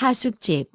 하숙집.